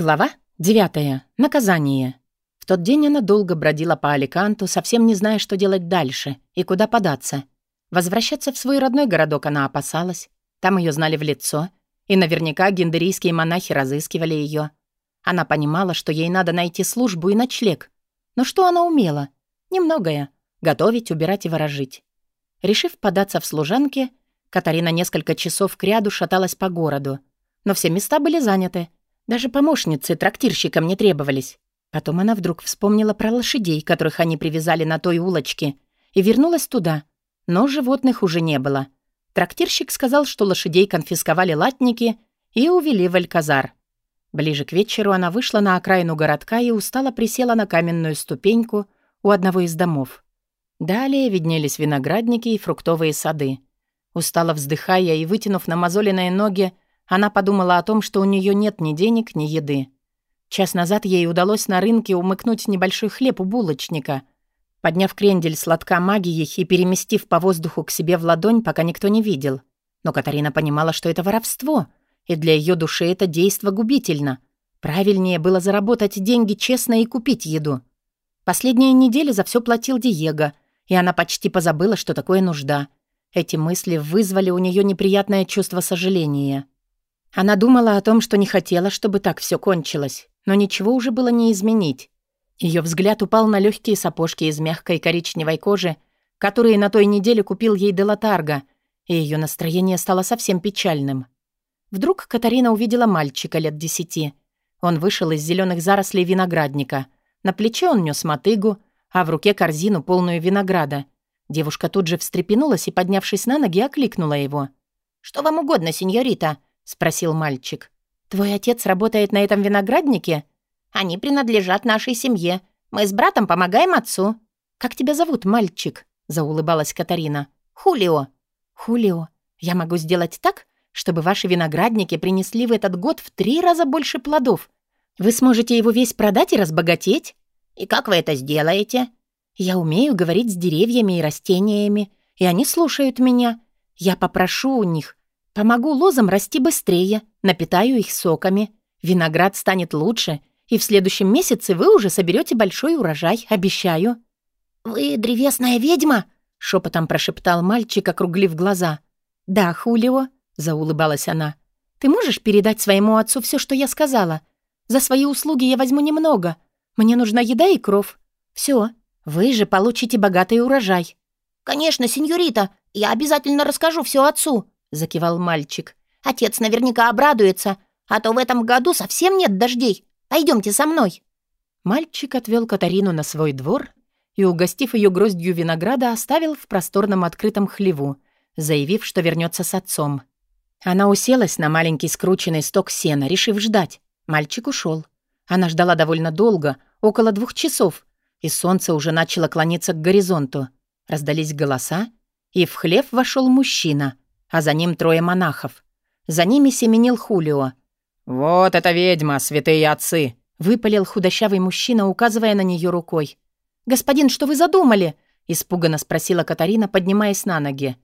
Глава 9. Наказание. В тот день она долго бродила по Аликанту, совсем не зная, что делать дальше и куда податься. Возвращаться в свой родной городок она опасалась. Там ее знали в лицо, и наверняка гендерийские монахи разыскивали ее. Она понимала, что ей надо найти службу и ночлег. Но что она умела? Немногое. Готовить, убирать и ворожить. Решив податься в служанки, Катарина несколько часов кряду шаталась по городу. Но все места были заняты — даже помощницы трактирщикам не требовались. Потом она вдруг вспомнила про лошадей, которых они привязали на той улочке, и вернулась туда. Но животных уже не было. Трактирщик сказал, что лошадей конфисковали латники и увели в Альказар. Ближе к вечеру она вышла на окраину городка и устало присела на каменную ступеньку у одного из домов. Далее виднелись виноградники и фруктовые сады. Устало вздыхая и вытянув намазоленные ноги, она подумала о том, что у нее нет ни денег, ни еды. Час назад ей удалось на рынке умыкнуть небольшой хлеб у булочника. Подняв крендель сладка магии и переместив по воздуху к себе в ладонь, пока никто не видел. Но Катарина понимала, что это воровство, и для ее души это действо губительно. Правильнее было заработать деньги честно и купить еду. Последние недели за все платил Диего, и она почти позабыла, что такое нужда. Эти мысли вызвали у нее неприятное чувство сожаления. Она думала о том, что не хотела, чтобы так все кончилось, но ничего уже было не изменить. Ее взгляд упал на легкие сапожки из мягкой коричневой кожи, которые на той неделе купил ей Делатарго, и ее настроение стало совсем печальным. Вдруг Катарина увидела мальчика лет десяти. Он вышел из зеленых зарослей виноградника. На плече он нес мотыгу, а в руке корзину, полную винограда. Девушка тут же встрепенулась и, поднявшись на ноги, окликнула его. «Что вам угодно, сеньорита?» Спросил мальчик. «Твой отец работает на этом винограднике?» «Они принадлежат нашей семье. Мы с братом помогаем отцу». «Как тебя зовут, мальчик?» — заулыбалась Катарина. «Хулио». «Хулио, я могу сделать так, чтобы ваши виноградники принесли в этот год в три раза больше плодов. Вы сможете его весь продать и разбогатеть?» «И как вы это сделаете?» «Я умею говорить с деревьями и растениями, и они слушают меня. Я попрошу у них, Помогу лозам расти быстрее, напитаю их соками. Виноград станет лучше, и в следующем месяце вы уже соберете большой урожай, обещаю». «Вы древесная ведьма?» — шепотом прошептал мальчик, округлив глаза. «Да, Хулио», — заулыбалась она. «Ты можешь передать своему отцу все, что я сказала? За свои услуги я возьму немного. Мне нужна еда и кров. Все, вы же получите богатый урожай». «Конечно, сеньорита, я обязательно расскажу все отцу», — закивал мальчик. «Отец наверняка обрадуется, а то в этом году совсем нет дождей. Пойдемте со мной». Мальчик отвел Катарину на свой двор и, угостив ее гроздью винограда, оставил в просторном открытом хлеву, заявив, что вернется с отцом. Она уселась на маленький скрученный сток сена, решив ждать. Мальчик ушел. Она ждала довольно долго, около двух часов, и солнце уже начало клониться к горизонту. Раздались голоса, и в хлев вошел мужчина, а за ним трое монахов. За ними семенил Хулио. «Вот эта ведьма, святые отцы!» — выпалил худощавый мужчина, указывая на нее рукой. «Господин, что вы задумали?» — испуганно спросила Катарина, поднимаясь на ноги.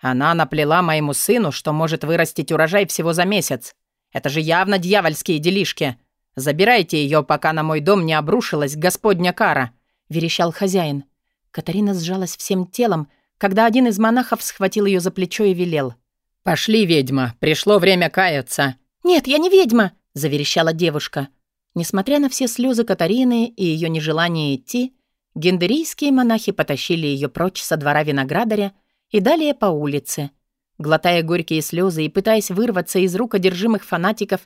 «Она наплела моему сыну, что может вырастить урожай всего за месяц. Это же явно дьявольские делишки. Забирайте ее, пока на мой дом не обрушилась господня кара», — верещал хозяин. Катарина сжалась всем телом, когда один из монахов схватил ее за плечо и велел. «Пошли, ведьма, пришло время каяться». «Нет, я не ведьма», — заверещала девушка. Несмотря на все слезы Катарины и ее нежелание идти, гендерийские монахи потащили ее прочь со двора виноградаря и далее по улице. Глотая горькие слезы и пытаясь вырваться из рук одержимых фанатиков,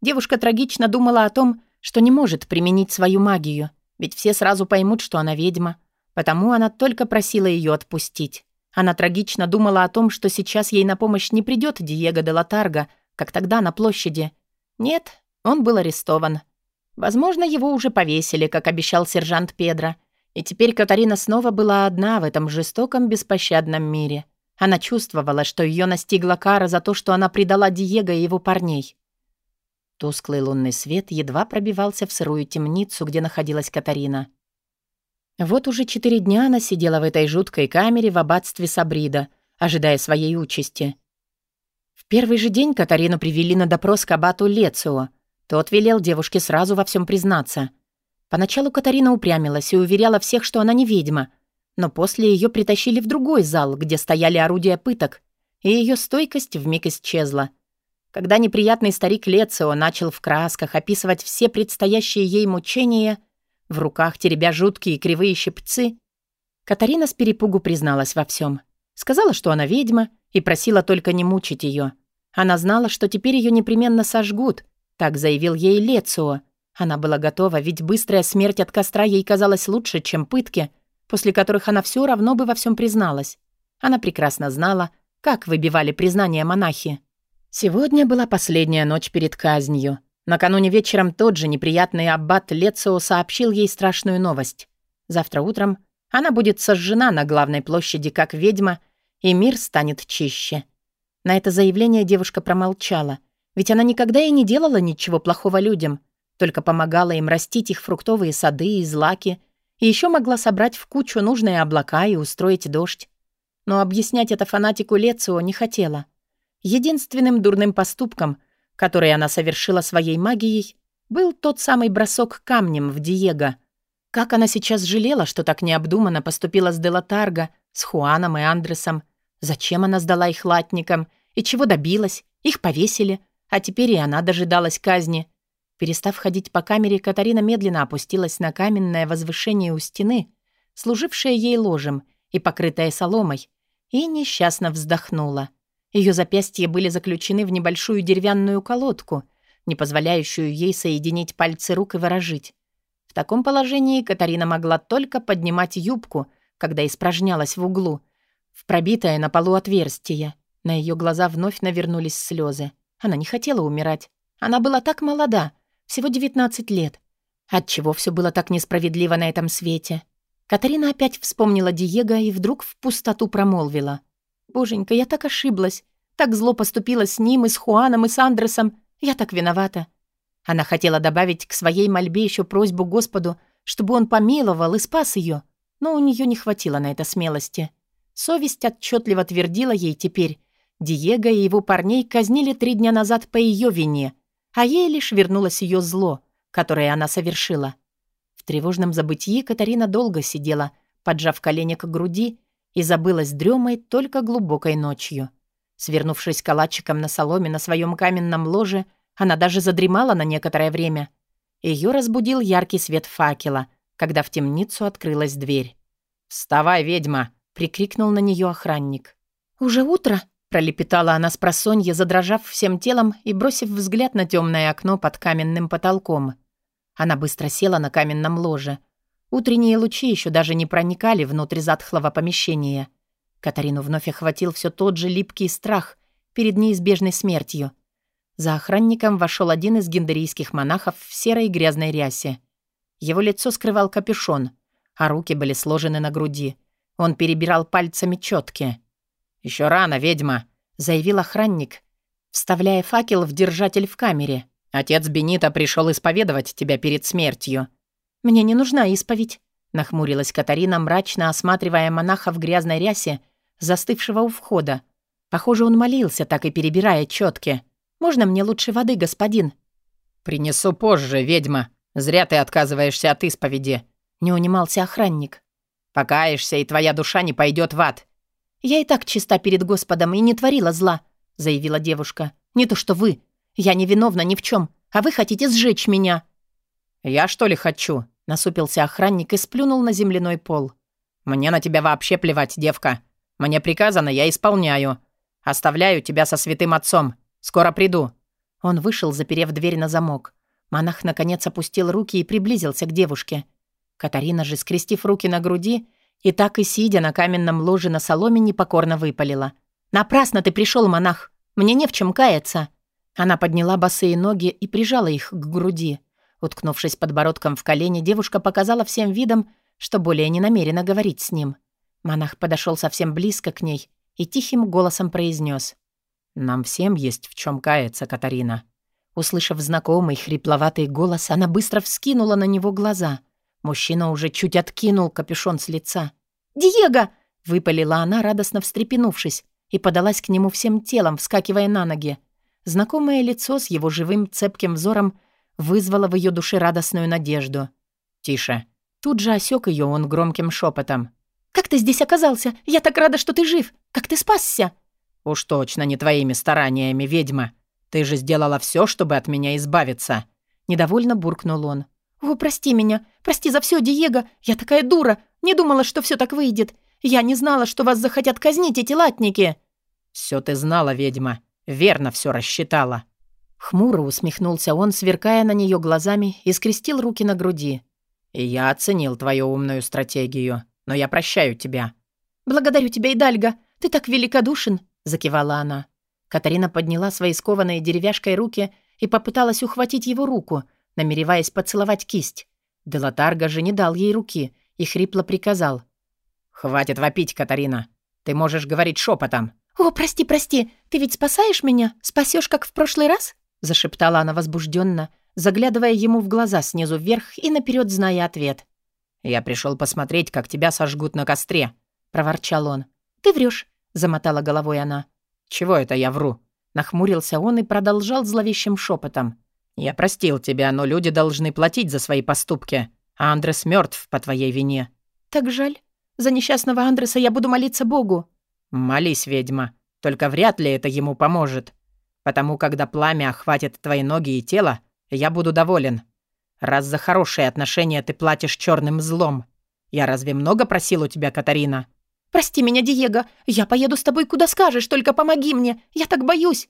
девушка трагично думала о том, что не может применить свою магию, ведь все сразу поймут, что она ведьма, Потому она только просила ее отпустить. Она трагично думала о том, что сейчас ей на помощь не придет Диего де Латарго, как тогда на площади. Нет, он был арестован. Возможно, его уже повесили, как обещал сержант Педро. И теперь Катарина снова была одна в этом жестоком, беспощадном мире. Она чувствовала, что ее настигла кара за то, что она предала Диего и его парней. Тусклый лунный свет едва пробивался в сырую темницу, где находилась Катарина. Вот уже четыре дня она сидела в этой жуткой камере в аббатстве Сабрида, ожидая своей участи. В первый же день Катарину привели на допрос к аббату Лецио. Тот велел девушке сразу во всем признаться. Поначалу Катарина упрямилась и уверяла всех, что она не ведьма, но после ее притащили в другой зал, где стояли орудия пыток, и ее стойкость вмиг исчезла. Когда неприятный старик Лецио начал в красках описывать все предстоящие ей мучения, в руках теребя жуткие кривые щипцы, Катарина с перепугу призналась во всем. Сказала, что она ведьма, и просила только не мучить ее. Она знала, что теперь ее непременно сожгут, так заявил ей Лецио. Она была готова, ведь быстрая смерть от костра ей казалась лучше, чем пытки, после которых она все равно бы во всем призналась. Она прекрасно знала, как выбивали признание монахи. Сегодня была последняя ночь перед казнью. Накануне вечером тот же неприятный аббат Лецио сообщил ей страшную новость. Завтра утром она будет сожжена на главной площади как ведьма, и мир станет чище. На это заявление девушка промолчала, ведь она никогда и не делала ничего плохого людям, только помогала им растить их фруктовые сады и злаки, и еще могла собрать в кучу нужные облака и устроить дождь. Но объяснять это фанатику Лецио не хотела. Единственным дурным поступком, который она совершила своей магией, был тот самый бросок камнем в Диего. Как она сейчас жалела, что так необдуманно поступила с Делатарго, с Хуаном и Андресом, Зачем она сдала их латникам? И чего добилась? Их повесили. А теперь и она дожидалась казни. Перестав ходить по камере, Катарина медленно опустилась на каменное возвышение у стены, служившее ей ложем и покрытое соломой, и несчастно вздохнула. Ее запястья были заключены в небольшую деревянную колодку, не позволяющую ей соединить пальцы рук и ворожить. В таком положении Катарина могла только поднимать юбку, когда испражнялась в углу — в пробитое на полу отверстие. На ее глаза вновь навернулись слезы. Она не хотела умирать. Она была так молода, всего 19 лет. Отчего все было так несправедливо на этом свете? Катарина опять вспомнила Диего и вдруг в пустоту промолвила. «Боженька, я так ошиблась. Так зло поступила с ним и с Хуаном и с Андресом. Я так виновата». Она хотела добавить к своей мольбе еще просьбу Господу, чтобы он помиловал и спас ее, но у нее не хватило на это смелости. Совесть отчетливо твердила ей теперь. Диего и его парней казнили три дня назад по ее вине, а ей лишь вернулось ее зло, которое она совершила. В тревожном забытии Катарина долго сидела, поджав колени к груди, и забылась дремой только глубокой ночью. Свернувшись калачиком на соломе на своем каменном ложе, она даже задремала на некоторое время. Ее разбудил яркий свет факела, когда в темницу открылась дверь. «Вставай, ведьма!» прикрикнул на нее охранник. «Уже утро?» — пролепетала она с просонья, задрожав всем телом и бросив взгляд на темное окно под каменным потолком. Она быстро села на каменном ложе. Утренние лучи еще даже не проникали внутрь затхлого помещения. Катарину вновь охватил все тот же липкий страх перед неизбежной смертью. За охранником вошел один из гендерийских монахов в серой грязной рясе. Его лицо скрывал капюшон, а руки были сложены на груди — он перебирал пальцами четки. «Еще рано, ведьма», — заявил охранник, вставляя факел в держатель в камере. «Отец Бенита пришел исповедовать тебя перед смертью». «Мне не нужна исповедь», — нахмурилась Катарина, мрачно осматривая монаха в грязной рясе, застывшего у входа. Похоже, он молился, так и перебирая четки. «Можно мне лучше воды, господин?» «Принесу позже, ведьма. Зря ты отказываешься от исповеди», — не унимался охранник. Покаешься, и твоя душа не пойдет в ад». «Я и так чиста перед Господом и не творила зла», — заявила девушка. «Не то что вы. Я не виновна ни в чем, а вы хотите сжечь меня». «Я что ли хочу?» — насупился охранник и сплюнул на земляной пол. «Мне на тебя вообще плевать, девка. Мне приказано, я исполняю. Оставляю тебя со святым отцом. Скоро приду». Он вышел, заперев дверь на замок. Монах, наконец, опустил руки и приблизился к девушке. Катарина же, скрестив руки на груди, и так и сидя на каменном ложе на соломе, непокорно выпалила. «Напрасно ты пришел, монах! Мне не в чем каяться!» Она подняла босые ноги и прижала их к груди. Уткнувшись подбородком в колени, девушка показала всем видом, что более не намерена говорить с ним. Монах подошел совсем близко к ней и тихим голосом произнес: «Нам всем есть в чем каяться, Катарина». Услышав знакомый хрипловатый голос, она быстро вскинула на него глаза — Мужчина уже чуть откинул капюшон с лица. «Диего!» — выпалила она, радостно встрепенувшись, и подалась к нему всем телом, вскакивая на ноги. Знакомое лицо с его живым цепким взором вызвало в ее душе радостную надежду. «Тише». Тут же осек ее он громким шепотом. «Как ты здесь оказался? Я так рада, что ты жив! Как ты спасся!» «Уж точно не твоими стараниями, ведьма. Ты же сделала все, чтобы от меня избавиться!» Недовольно буркнул он. «О, прости меня! Прости за все, Диего! Я такая дура! Не думала, что все так выйдет! Я не знала, что вас захотят казнить эти латники!» Все ты знала, ведьма. Верно все рассчитала». Хмуро усмехнулся он, сверкая на нее глазами, и скрестил руки на груди. «И я оценил твою умную стратегию, но я прощаю тебя». «Благодарю тебя, Идальга. Ты так великодушен», — закивала она. Катарина подняла свои скованные деревяшкой руки и попыталась ухватить его руку, намереваясь поцеловать кисть. Делатарга же не дал ей руки и хрипло приказал. «Хватит вопить, Катарина. Ты можешь говорить шепотом. «О, прости, прости, ты ведь спасаешь меня? Спасешь, как в прошлый раз?» Зашептала она возбужденно, заглядывая ему в глаза снизу вверх и наперед зная ответ. «Я пришел посмотреть, как тебя сожгут на костре», — проворчал он. «Ты врешь, замотала головой она. «Чего это я вру?» Нахмурился он и продолжал зловещим шепотом. «Я простил тебя, но люди должны платить за свои поступки, а Андрес мертв по твоей вине». «Так жаль. За несчастного Андреса я буду молиться Богу». «Молись, ведьма, только вряд ли это ему поможет. Потому когда пламя охватит твои ноги и тело, я буду доволен. Раз за хорошие отношения ты платишь черным злом. Я разве много просил у тебя, Катарина?» «Прости меня, Диего, я поеду с тобой куда скажешь, только помоги мне, я так боюсь».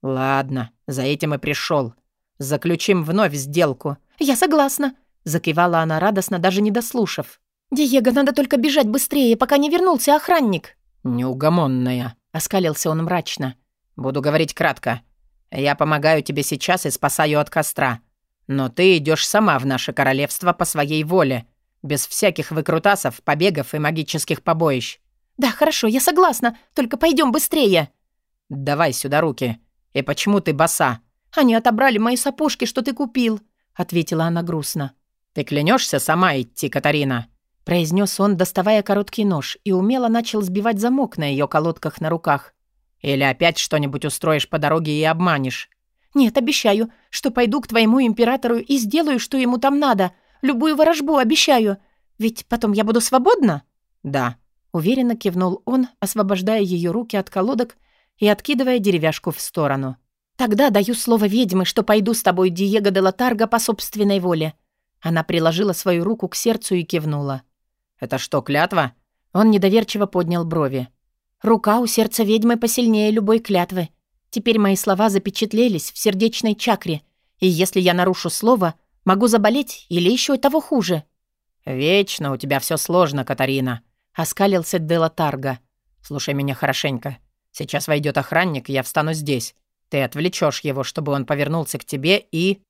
«Ладно, за этим и пришел. Заключим вновь сделку». «Я согласна», — закивала она радостно, даже не дослушав. «Диего, надо только бежать быстрее, пока не вернулся охранник». «Неугомонная», — оскалился он мрачно. «Буду говорить кратко. Я помогаю тебе сейчас и спасаю от костра. Но ты идешь сама в наше королевство по своей воле, без всяких выкрутасов, побегов и магических побоищ». «Да, хорошо, я согласна, только пойдем быстрее». «Давай сюда руки. И почему ты боса?» «Они отобрали мои сапожки, что ты купил», — ответила она грустно. «Ты клянешься сама идти, Катарина?» произнес он, доставая короткий нож, и умело начал сбивать замок на ее колодках на руках. «Или опять что-нибудь устроишь по дороге и обманешь?» «Нет, обещаю, что пойду к твоему императору и сделаю, что ему там надо. Любую ворожбу обещаю. Ведь потом я буду свободна?» «Да», — уверенно кивнул он, освобождая ее руки от колодок и откидывая деревяшку в сторону. «Тогда даю слово ведьмы, что пойду с тобой, Диего де Латарго, по собственной воле». Она приложила свою руку к сердцу и кивнула. «Это что, клятва?» Он недоверчиво поднял брови. «Рука у сердца ведьмы посильнее любой клятвы. Теперь мои слова запечатлелись в сердечной чакре, и если я нарушу слово, могу заболеть или еще того хуже». «Вечно у тебя все сложно, Катарина», — оскалился Дела Тарга. «Слушай меня хорошенько. Сейчас войдет охранник, я встану здесь. Ты отвлечешь его, чтобы он повернулся к тебе и...»